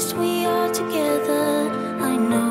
least we are together. I know.